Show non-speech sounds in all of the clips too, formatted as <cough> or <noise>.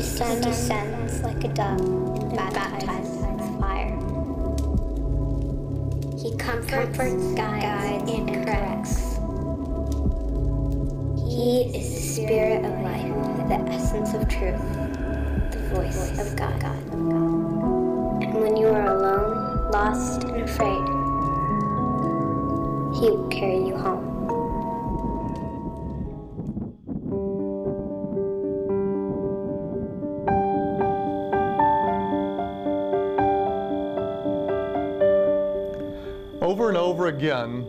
descends, descends like a dove and baptizes fire. He comforts, guides, guides and corrects. He is the spirit of life, the essence of truth, the voice of God. And when you are alone, lost, and afraid, He will carry you home. Over and over again,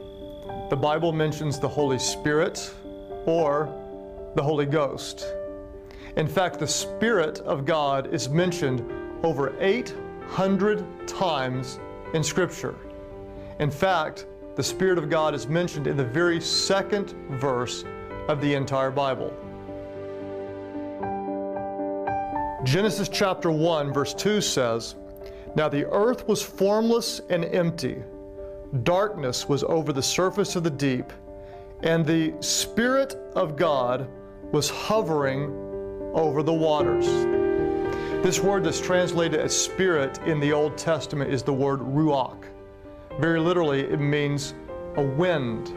the Bible mentions the Holy Spirit or the Holy Ghost. In fact, the Spirit of God is mentioned over 800 times in Scripture. In fact, the Spirit of God is mentioned in the very second verse of the entire Bible. Genesis chapter 1, verse 2 says, Now the earth was formless and empty darkness was over the surface of the deep, and the Spirit of God was hovering over the waters. This word that's translated as spirit in the Old Testament is the word ruach. Very literally, it means a wind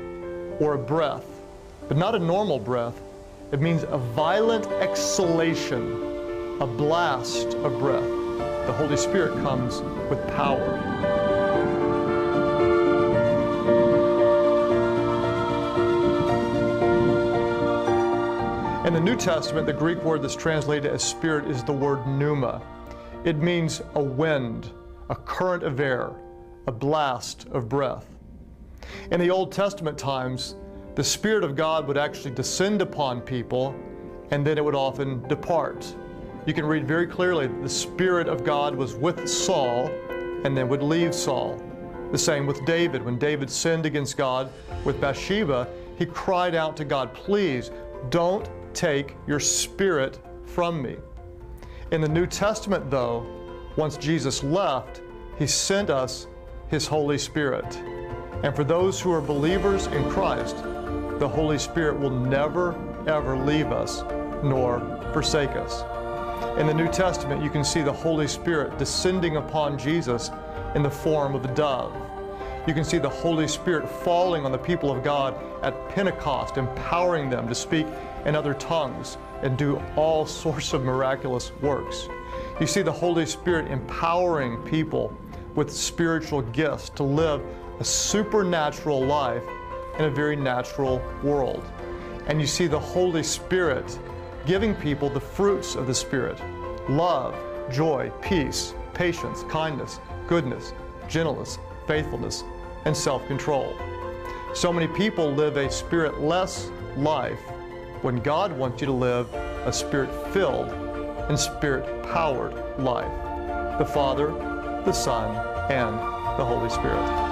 or a breath, but not a normal breath. It means a violent exhalation, a blast of breath. The Holy Spirit comes with power. In the New Testament, the Greek word that's translated as spirit is the word pneuma. It means a wind, a current of air, a blast of breath. In the Old Testament times, the Spirit of God would actually descend upon people and then it would often depart. You can read very clearly that the Spirit of God was with Saul and then would leave Saul. The same with David. When David sinned against God with Bathsheba, he cried out to God, Please don't take your spirit from me. In the New Testament, though, once Jesus left, he sent us his Holy Spirit. And for those who are believers in Christ, the Holy Spirit will never, ever leave us nor forsake us. In the New Testament, you can see the Holy Spirit descending upon Jesus in the form of a dove. You can see the Holy Spirit falling on the people of God at Pentecost, empowering them to speak in other tongues and do all <laughs> sorts of miraculous works. You see the Holy Spirit empowering people with spiritual gifts to live a supernatural life in a very natural world. And you see the Holy Spirit giving people the fruits of the Spirit love, joy, peace, patience, kindness, goodness, gentleness, faithfulness, and self control. So many people live a spirit less life when God wants you to live a spirit filled and spirit powered life. The Father, the Son, and the Holy Spirit.